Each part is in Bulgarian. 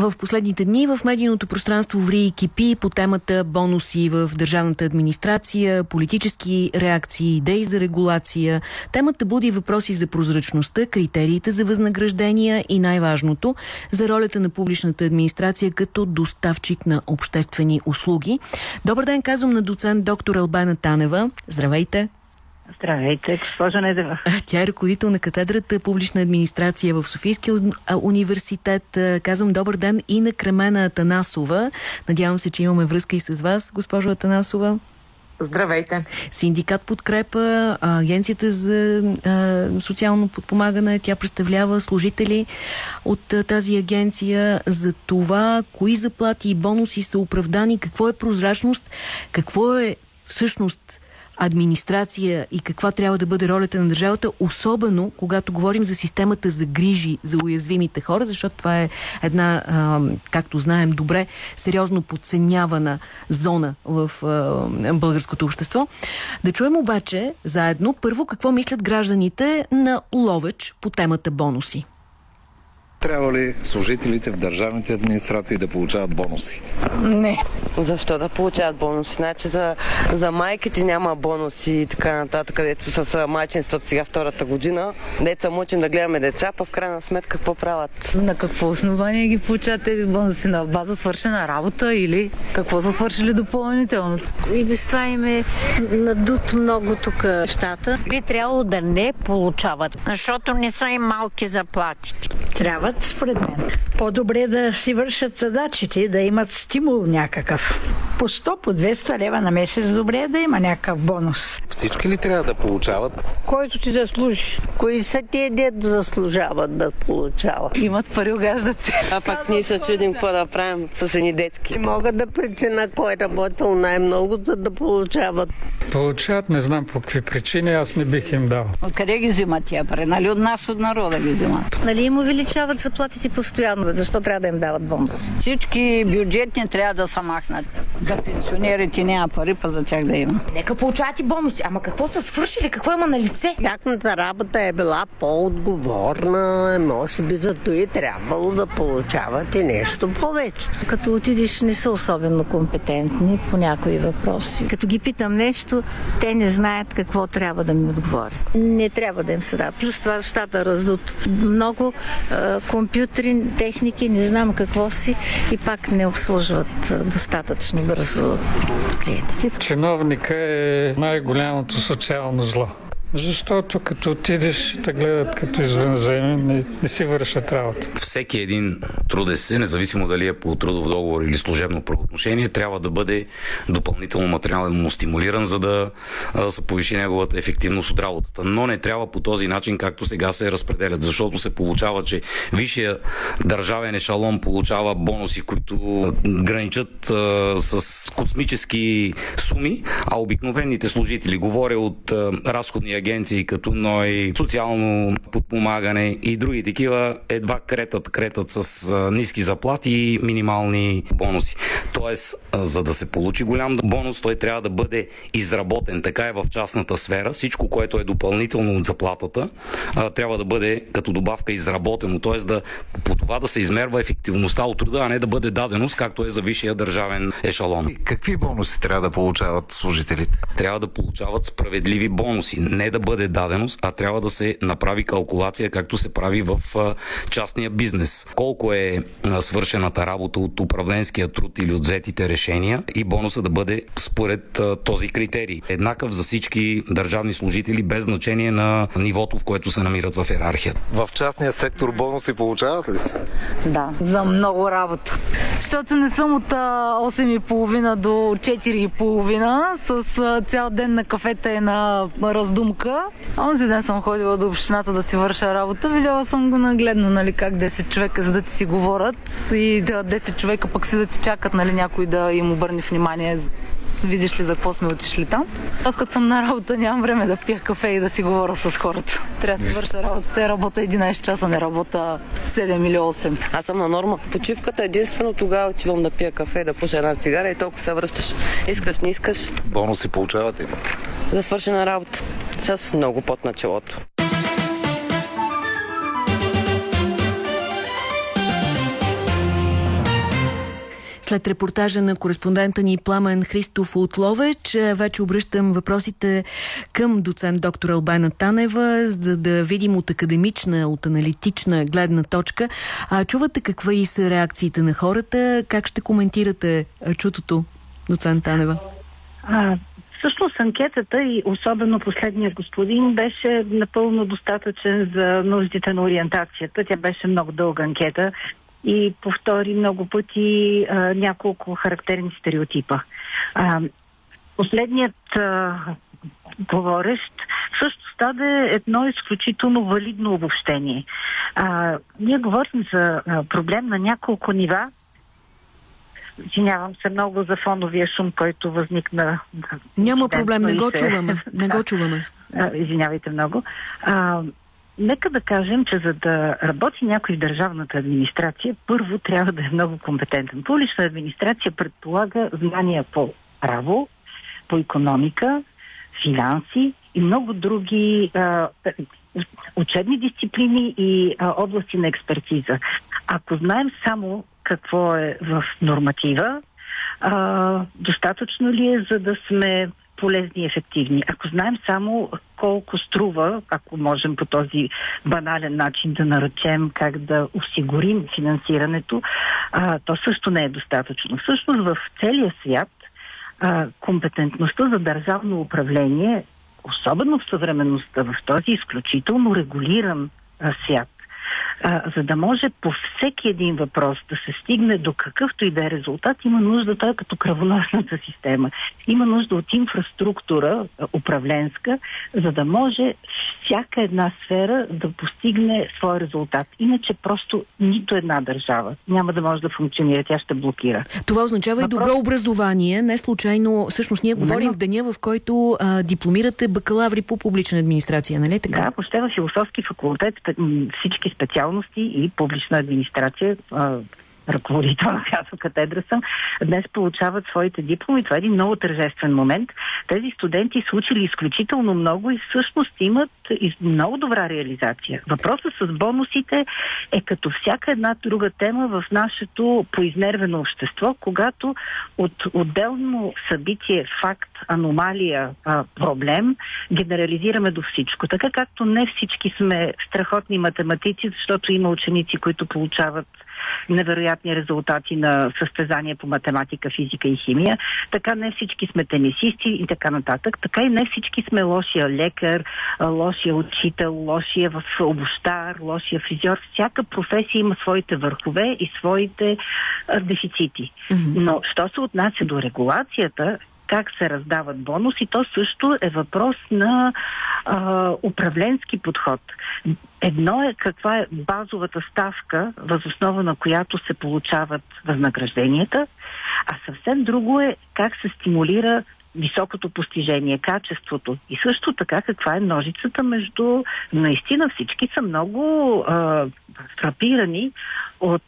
В последните дни в медийното пространство ври и кипи по темата бонуси в държавната администрация, политически реакции, идеи за регулация. Темата буди въпроси за прозрачността, критериите за възнаграждения и най-важното за ролята на публичната администрация като доставчик на обществени услуги. Добър ден, казвам на доцент доктор Албана Танева. Здравейте! Здравейте, госпожа Недева. Тя е ръководител на катедрата публична администрация в Софийския университет. Казвам добър ден и на Кремена Атанасова. Надявам се, че имаме връзка и с вас, госпожо Атанасова. Здравейте. Синдикат подкрепа, агенцията за а, социално подпомагане, тя представлява служители от а, тази агенция за това, кои заплати и бонуси са оправдани, какво е прозрачност, какво е всъщност администрация и каква трябва да бъде ролята на държавата, особено когато говорим за системата за грижи за уязвимите хора, защото това е една, както знаем добре, сериозно подценявана зона в българското общество. Да чуем обаче заедно първо какво мислят гражданите на Ловеч по темата бонуси. Трябва ли служителите в държавните администрации да получават бонуси? Не. Защо да получават бонуси? Значи за, за майките няма бонуси и така нататък, където с майчинствата сега втората година. Деца мучим да гледаме деца, па в крайна сметка какво правят? На какво основание ги получават тези бонуси? На база свършена работа или какво са свършили допълнително? И без това им е надут много тук щата. Би трябвало да не получават, защото не са им малки заплатите. Трябва дават, според мен. По-добре да си вършат задачите, да имат стимул някакъв. По 100, по 200 лева на месец добре е да има някакъв бонус. Всички ли трябва да получават? Който ти заслужи. Кои са тия дето заслужават да получават? Имат пари, огаждат се. А пък ние се чудим какво да правим с едни детски. Не мога да прецена кой е работил най-много, за да получават. Получават, не знам по какви причини, аз не бих им дал. Откъде ги взимат тия пари? Нали от нас, от народа ги взимат? Нали им увеличават заплатите постоянно. Защо трябва да им дават бонус? Всички бюджетни трябва да се махнат. За пенсионерите няма пари, па за тях да има. Нека получават и бонуси. Ама какво са свършили? Какво има на лице? Тяхната работа е била по-отговорна. Може би зато и трябвало да получават и нещо повече. Като отидеш не са особено компетентни по някои въпроси. Като ги питам нещо, те не знаят какво трябва да ми отговорят. Не трябва да им се дава. Плюс това щата раздут. Много компютри, техники, не знам какво си и пак не обслужват достатъчно бързо клиентите. Чиновника е най-голямото социално зло. Защото като отидеш да гледат като извънземни, не, не си вършат работата. Всеки един трудещ независимо дали е по трудов договор или служебно правоотношение, трябва да бъде допълнително материално стимулиран, за да се повиши неговата ефективност от работата. Но не трябва по този начин, както сега се разпределят, защото се получава, че висшия държавен ешалон получава бонуси, които граничат а, с космически суми, а обикновените служители, говоря от а, разходния агенции като НОИ, социално подпомагане и други такива едва кретат, кретат с ниски заплати и минимални бонуси. Тоест, за да се получи голям бонус, той трябва да бъде изработен. Така е в частната сфера. Всичко, което е допълнително от заплатата, трябва да бъде като добавка изработено. Тоест, да, по това да се измерва ефективността от труда, а не да бъде даденост, както е за висшия държавен ешалон. Какви бонуси трябва да получават служителите? Трябва да получават справедливи бонуси. Не да бъде даденост, а трябва да се направи калкулация, както се прави в частния бизнес. Колко е свършената работа от управленския труд или от взетите решения и бонуса да бъде според този критерий. Еднакъв за всички държавни служители, без значение на нивото, в което се намират в иерархията. В частния сектор бонуси получават ли се? Да, за много работа. Защото не съм от 8.30 до 4.30 с цял ден на кафета и на раздумка тук. Онзи ден съм ходила до общината да си върша работа. Видяла съм го нагледно, нали, как 10 човека за да ти си говорят и 10 човека пък си да ти чакат, нали, някой да им обърне внимание видиш ли за какво сме отишли там. Аз като съм на работа нямам време да пия кафе и да си говоря с хората. Трябва да си върша работата. Я работа 11 часа, не работа 7 или 8. Аз съм на норма. Почивката единствено тогава отивам да пия кафе, да пуша една цигара и толкова се връщаш. Искаш, не искаш. Бонуси получавате? За свършена работа. С много под началото. След репортажа на кореспондента ни Пламен Христов от Ловеч, вече обръщам въпросите към доцент доктор Албена Танева, за да видим от академична, от аналитична гледна точка. А, чувате какви са реакциите на хората? Как ще коментирате чутото, доцент Танева? А, Всъщност анкетата и особено последният господин беше напълно достатъчен за нуждите на ориентацията. Тя беше много дълга анкета и повтори много пъти а, няколко характерни стереотипа. А, последният а, говорещ също стаде едно изключително валидно обобщение. А, ние говорим за а, проблем на няколко нива, Извинявам се много за фоновия шум, който възникна. Няма проблем, не го чуваме. Не го чуваме. Извинявайте много. А, нека да кажем, че за да работи някой в държавната администрация, първо трябва да е много компетентен. Публична администрация предполага знания по право, по економика, финанси и много други а, учебни дисциплини и а, области на експертиза. Ако знаем само какво е в норматива, а, достатъчно ли е за да сме полезни и ефективни. Ако знаем само колко струва, ако можем по този банален начин да наречем как да осигурим финансирането, а, то също не е достатъчно. Всъщност в целия свят а, компетентността за държавно управление, особено в съвременността, в този изключително регулиран свят, а, за да може по всеки един въпрос да се стигне до какъвто и да е резултат, има нужда, той е като кръвоносната система, има нужда от инфраструктура управленска, за да може всяка една сфера да постигне своя резултат. Иначе просто нито една държава няма да може да функционира, тя ще блокира. Това означава Въпрос... и добро образование. Не случайно, всъщност ние говорим в деня, в който а, дипломирате бакалаври по публична администрация, нали така? Да, въобще в философски факултет всички специалности специалности и публична администрация, ръководител на която катедра съм, днес получават своите дипломи. Това е един много тържествен момент. Тези студенти са учили изключително много и всъщност имат много добра реализация. Въпросът с бонусите е като всяка една друга тема в нашето поизнервено общество, когато от отделно събитие, факт, аномалия, проблем, генерализираме до всичко. Така както не всички сме страхотни математици, защото има ученици, които получават невероятни резултати на състезания по математика, физика и химия. Така не всички сме тенисисти и така нататък. Така и не всички сме лошия лекар, лошия учител, лошия в обощар, лошия фризьор. Всяка професия има своите върхове и своите дефицити. Но, що се отнася до регулацията, как се раздават бонуси, то също е въпрос на а, управленски подход. Едно е каква е базовата ставка, възоснова на която се получават възнагражденията, а съвсем друго е как се стимулира високото постижение, качеството и също така каква е ножицата между... Наистина всички са много а, фрапирани от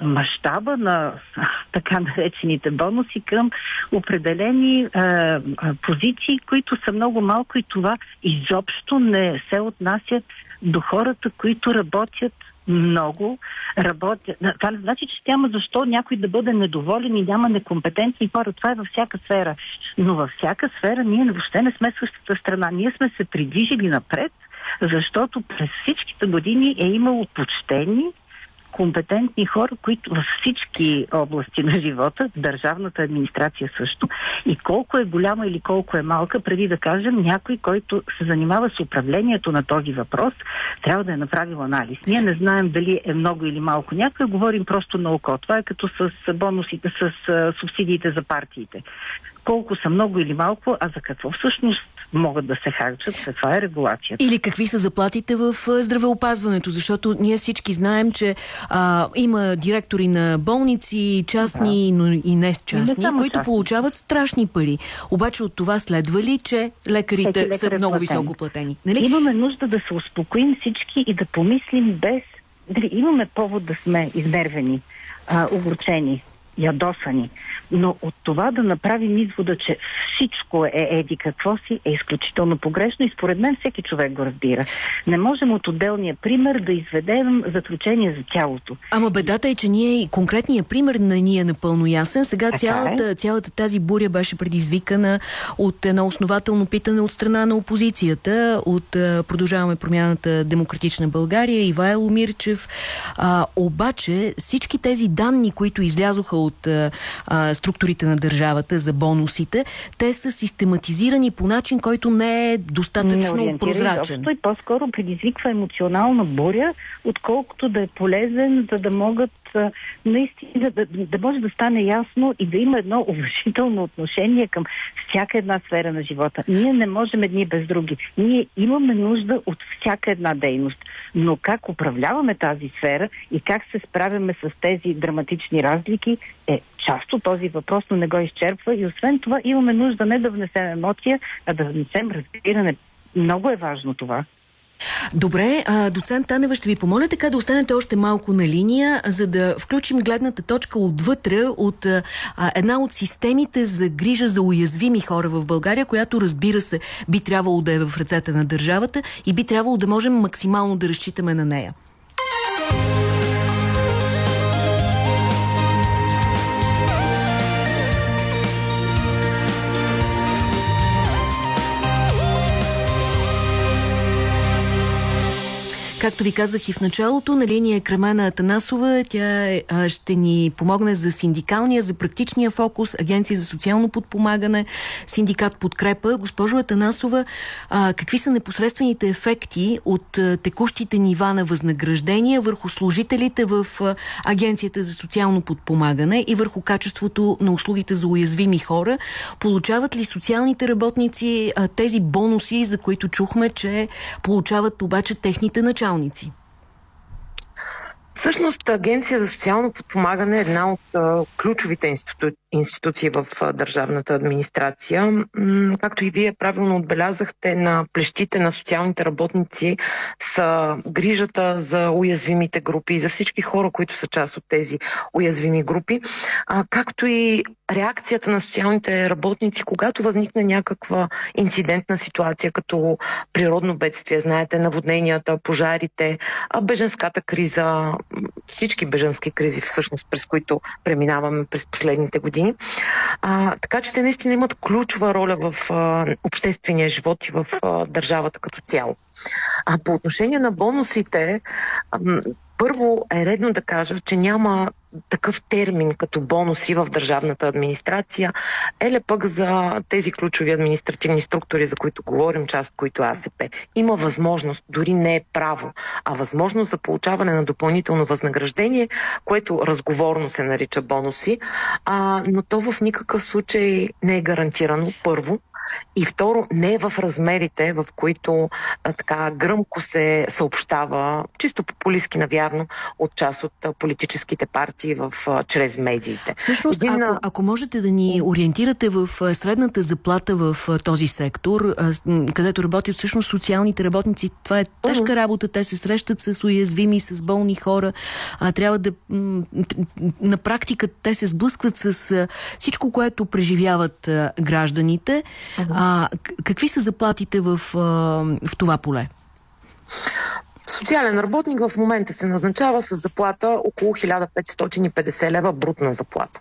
мащаба на така наречените бонуси към определени а, позиции, които са много малко и това изобщо не се отнася до хората, които работят много, работят. Това не значи, че няма защо някой да бъде недоволен и няма некомпетентни хора. Това е във всяка сфера. Но във всяка сфера ние въобще не сме същата страна. Ние сме се придвижили напред, защото през всичките години е имало почтени, компетентни хора, които във всички области на живота, държавната администрация също, и колко е голяма или колко е малка, преди да кажем, някой, който се занимава с управлението на този въпрос, трябва да е направил анализ. Ние не знаем дали е много или малко някой, говорим просто на око. Това е като с бонусите, с субсидиите за партиите колко са много или малко, а за какво всъщност могат да се харчат, каква е регулацията. Или какви са заплатите в здравеопазването, защото ние всички знаем, че а, има директори на болници, частни, да. но и не частни, не които частни. получават страшни пари. Обаче от това следва ли, че лекарите лекар са е много високо платени? Нали? Имаме нужда да се успокоим всички и да помислим без... Дали имаме повод да сме изнервени, а, огорчени ядосани. Но от това да направим извода, че всичко е еди какво си, е изключително погрешно и според мен всеки човек го разбира. Не можем от отделния пример да изведем заключение за тялото. Ама бедата е, че ние конкретният пример на ние е напълно ясен. Сега Така цялата, е. цялата тази буря беше предизвикана от едно основателно питане от страна на опозицията, от Продължаваме промяната Демократична България, Ивайло Мирчев. А, обаче всички тези данни, които излязоха от а, а, структурите на държавата за бонусите, те са систематизирани по начин, който не е достатъчно не прозрачен. изобщо и по-скоро предизвиква емоционална буря, отколкото да е полезен, за да могат наистина да, да може да стане ясно и да има едно уважително отношение към всяка една сфера на живота. Ние не можем едни без други. Ние имаме нужда от всяка една дейност. Но как управляваме тази сфера и как се справяме с тези драматични разлики е част от този въпрос, но не го изчерпва. И освен това имаме нужда не да внесем емоция, а да внесем разбиране. Много е важно това. Добре, а, доцент Танева, ще ви помоля така да останете още малко на линия, за да включим гледната точка отвътре от а, една от системите за грижа за уязвими хора в България, която разбира се би трябвало да е в ръцете на държавата и би трябвало да можем максимално да разчитаме на нея. Както ви казах и в началото, на линия Кремена Атанасова. Тя ще ни помогне за синдикалния, за практичния фокус, Агенция за социално подпомагане, синдикат Подкрепа. Госпожо Атанасова, какви са непосредствените ефекти от текущите нива на възнаграждения върху служителите в Агенцията за социално подпомагане и върху качеството на услугите за уязвими хора? Получават ли социалните работници тези бонуси, за които чухме, че получават обаче техните началници? Всъщност Агенция за социално подпомагане е една от а, ключовите институ... институции в а, държавната администрация. М- както и вие правилно отбелязахте, на плещите на социалните работници са грижата за уязвимите групи и за всички хора, които са част от тези уязвими групи, а, както и реакцията на социалните работници, когато възникне някаква инцидентна ситуация, като природно бедствие, знаете, наводненията, пожарите, беженската криза, всички беженски кризи всъщност, през които преминаваме през последните години. А, така че те наистина имат ключова роля в а, обществения живот и в а, държавата като цяло. А по отношение на бонусите, ам, първо е редно да кажа, че няма такъв термин като бонуси в държавната администрация, еле пък за тези ключови административни структури, за които говорим, част от които АСП. Има възможност, дори не е право, а възможност за получаване на допълнително възнаграждение, което разговорно се нарича бонуси, а, но то в никакъв случай не е гарантирано, първо. И второ, не е в размерите, в които а, така гръмко се съобщава, чисто популистски навярно, от част от а, политическите партии в, а, чрез медиите. Всъщност, Един, ако, ако можете да ни ориентирате в средната заплата в този сектор, където работят всъщност социалните работници, това е тежка работа, те се срещат с уязвими, с болни хора, а, трябва да на практика те се сблъскват с всичко, което преживяват а, А, какви са заплатите в, в това поле? Социален работник в момента се назначава с заплата около 1550 лева брутна заплата.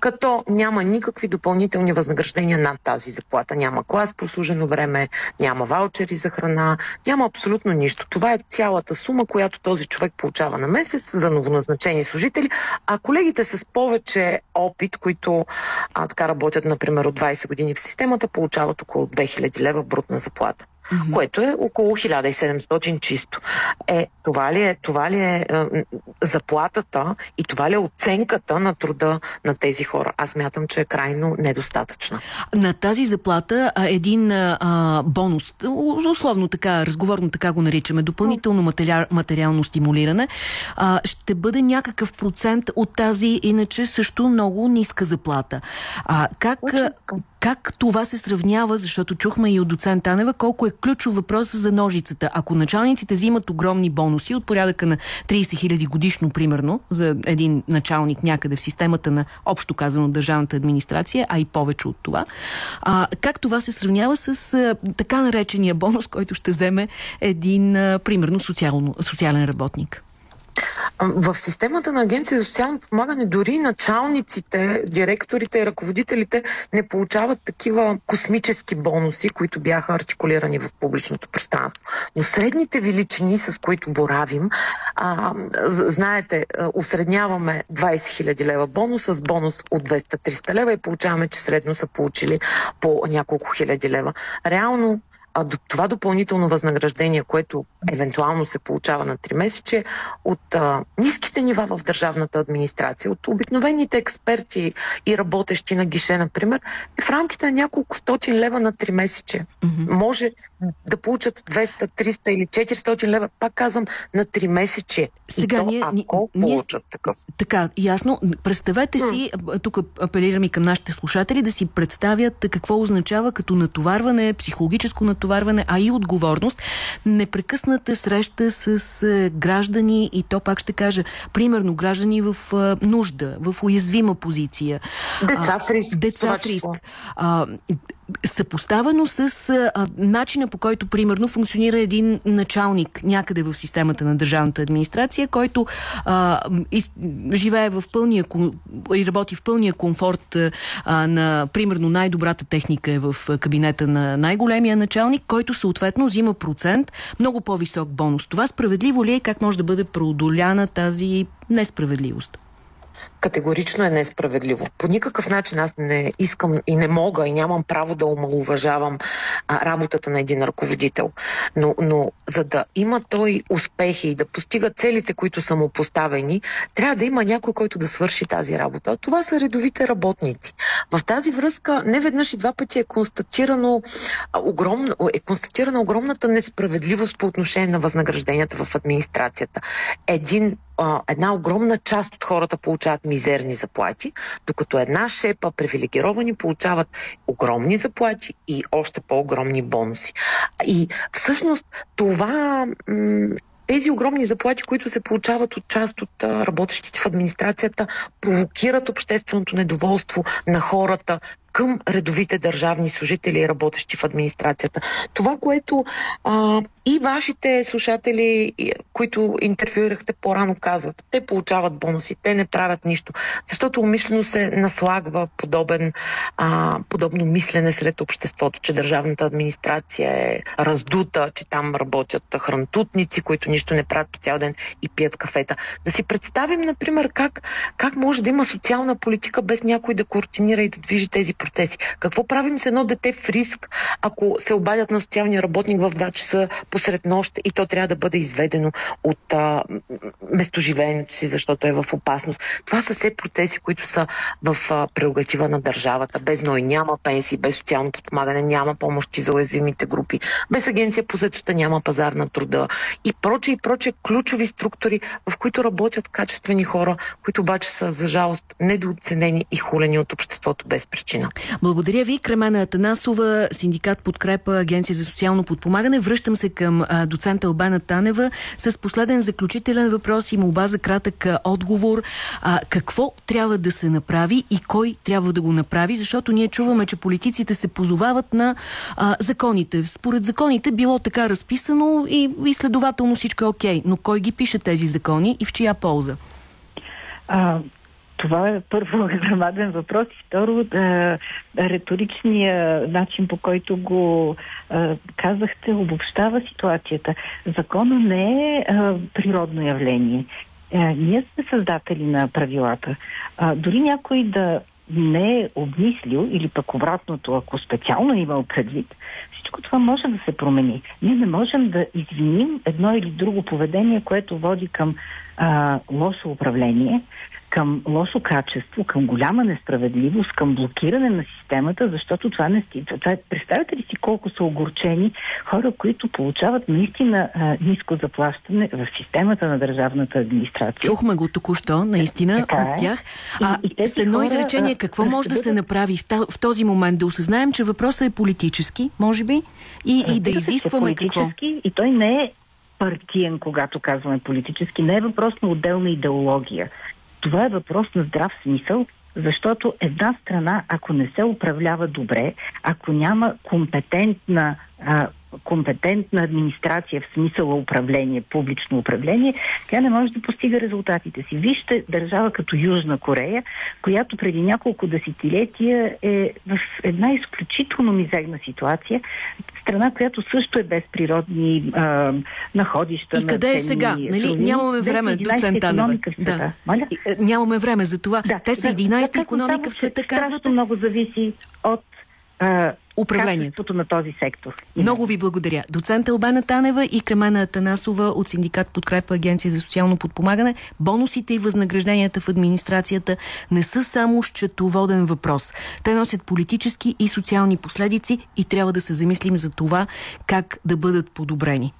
Като няма никакви допълнителни възнаграждения над тази заплата. Няма клас прослужено време, няма ваучери за храна, няма абсолютно нищо. Това е цялата сума, която този човек получава на месец за новоназначени служители. А колегите с повече опит, които а, така работят, например, от 20 години в системата, получават около 2000 лева брутна заплата mm-hmm. което е около 1700 чисто. Е, това ли е, това ли е, е заплатата и това ли е оценката на труда на тези хора? Аз мятам, че е крайно недостатъчна. На тази заплата един а, бонус, условно така, разговорно така го наричаме, допълнително материал, материално стимулиране, а, ще бъде някакъв процент от тази иначе също много ниска заплата. А, как, как това се сравнява, защото чухме и от доцент Танева, колко е ключов въпрос за ножицата. Ако началниците взимат огромни бонуси от порядъка на 30 хиляди годишно, примерно, за един началник някъде в системата на общо казано държавната администрация, а и повече от това, а, как това се сравнява с а, така наречения бонус, който ще вземе един, а, примерно, социално, социален работник? В системата на Агенция за социално подпомагане дори началниците, директорите и ръководителите не получават такива космически бонуси, които бяха артикулирани в публичното пространство. Но средните величини, с които боравим, а, знаете, усредняваме 20 000 лева бонус с бонус от 200-300 лева и получаваме, че средно са получили по няколко хиляди лева. Реално а това допълнително възнаграждение, което евентуално се получава на 3 месече от а, ниските нива в държавната администрация, от обикновените експерти и работещи на гише, например, е в рамките на няколко стотин лева на 3 месече. Mm-hmm. Може да получат 200, 300 или 400 лева, пак казвам, на 3 месече. Сега и то, ние, ако ние, получат такъв. Така, ясно. Представете си, тук апелирам и към нашите слушатели, да си представят какво означава като натоварване, психологическо натоварване, а и отговорност. Непрекъсната среща с е, граждани и то пак ще кажа, примерно граждани в е, нужда, в уязвима позиция. Деца в риск. Деца в риск. Съпоставено с а, начина по който, примерно, функционира един началник някъде в системата на държавната администрация, който а, и, живее в пълния и работи в пълния комфорт а, на, примерно, най-добрата техника е в кабинета на най-големия началник, който съответно взима процент, много по-висок бонус. Това справедливо ли е? Как може да бъде преодоляна тази несправедливост? Категорично е несправедливо. По никакъв начин аз не искам и не мога и нямам право да омалуважавам а, работата на един ръководител. Но, но за да има той успехи и да постига целите, които са му поставени, трябва да има някой, който да свърши тази работа. Това са редовите работници. В тази връзка не веднъж и два пъти е констатирано огромна, е констатирана огромната несправедливост по отношение на възнагражденията в администрацията. Един една огромна част от хората получават мизерни заплати, докато една шепа привилегировани получават огромни заплати и още по-огромни бонуси. И всъщност това тези огромни заплати, които се получават от част от работещите в администрацията, провокират общественото недоволство на хората към редовите държавни служители, работещи в администрацията. Това, което а, и вашите слушатели, които интервюирахте по-рано, казват, те получават бонуси, те не правят нищо, защото умишлено се наслагва подобен, а, подобно мислене сред обществото, че държавната администрация е раздута, че там работят хрантутници, които нищо не правят по цял ден и пият кафета. Да си представим, например, как, как може да има социална политика без някой да координира и да движи тези процеси. Какво правим с едно дете в риск, ако се обадят на социалния работник в 2 часа посред нощ и то трябва да бъде изведено от а, местоживеенето си, защото е в опасност. Това са все процеси, които са в а, прерогатива на държавата. Без ной няма пенсии, без социално подпомагане, няма помощи за уязвимите групи, без агенция по заедостта няма пазар на труда и проче и проче ключови структури, в които работят качествени хора, които обаче са за жалост недооценени и хулени от обществото без причина. Благодаря ви. Кремена Атанасова, синдикат подкрепа Агенция за социално подпомагане. Връщам се към а, доцента Албана Танева с последен заключителен въпрос и молба за кратък а, отговор. А, какво трябва да се направи и кой трябва да го направи? Защото ние чуваме, че политиците се позовават на а, законите. Според законите било така разписано и, и следователно всичко е окей. Но кой ги пише тези закони и в чия полза? А, това е първо грамаден въпрос и второ е, риторичния начин по който го е, казахте обобщава ситуацията. Закона не е, е природно явление. Е, ние сме създатели на правилата. А, дори някой да не е обмислил или пък обратното, ако специално имал предвид, всичко това може да се промени. Ние не можем да извиним едно или друго поведение, което води към а, лошо управление, към лошо качество, към голяма несправедливост, към блокиране на системата, защото това не стига. Това е, представете ли си колко са огорчени хора, които получават наистина а, ниско заплащане в системата на държавната администрация. Чухме го току-що, наистина, така от е. тях. А и, и с едно хора, изречение, какво може да се направи в, в този момент? Да осъзнаем, че въпросът е политически, може би, и, и да изискваме какво? И той не е партиен, когато казваме политически. Не е въпрос на отделна идеология. Това е въпрос на здрав смисъл, защото една страна, ако не се управлява добре, ако няма компетентна а, компетентна администрация в смисъла управление, публично управление, тя не може да постига резултатите си. Вижте държава като Южна Корея, която преди няколко десетилетия е в една изключително мизерна ситуация. Страна, която също е без природни а, находища. И къде е сега? Нали? Нямаме време, доцент Танева. Да. Е, нямаме време за това. Да, Те са 11-та да, економика в света, казвате? много зависи от управлението на този сектор. Много ви благодаря. Доцент Албана Танева и Кремена Атанасова от синдикат Подкрепа Агенция за социално подпомагане. Бонусите и възнагражденията в администрацията не са само счетоводен въпрос. Те носят политически и социални последици и трябва да се замислим за това как да бъдат подобрени.